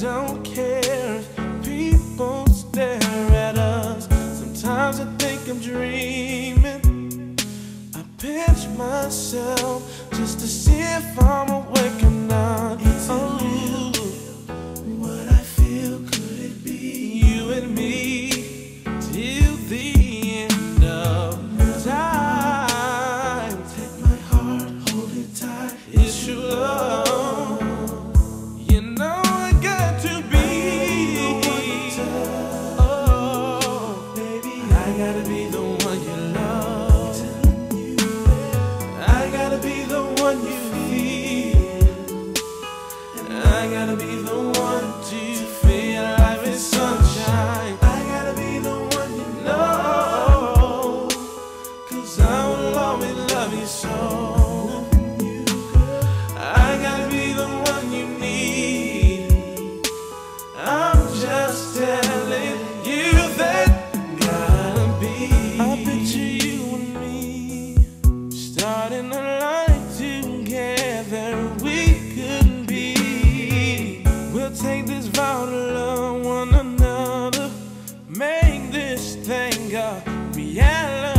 don't care if people stare at us. Sometimes I think I'm dreaming. I pinch myself just to see if I'm awake or not. It's oh, what I feel could it be? You and me till the end of time. Take my heart, hold it tight. It's true love. Gotta be the one you love. I gotta be the one you feel. I gotta be the one starting a life together. We couldn't be. We'll take this vow to love one another. Make this thing a reality.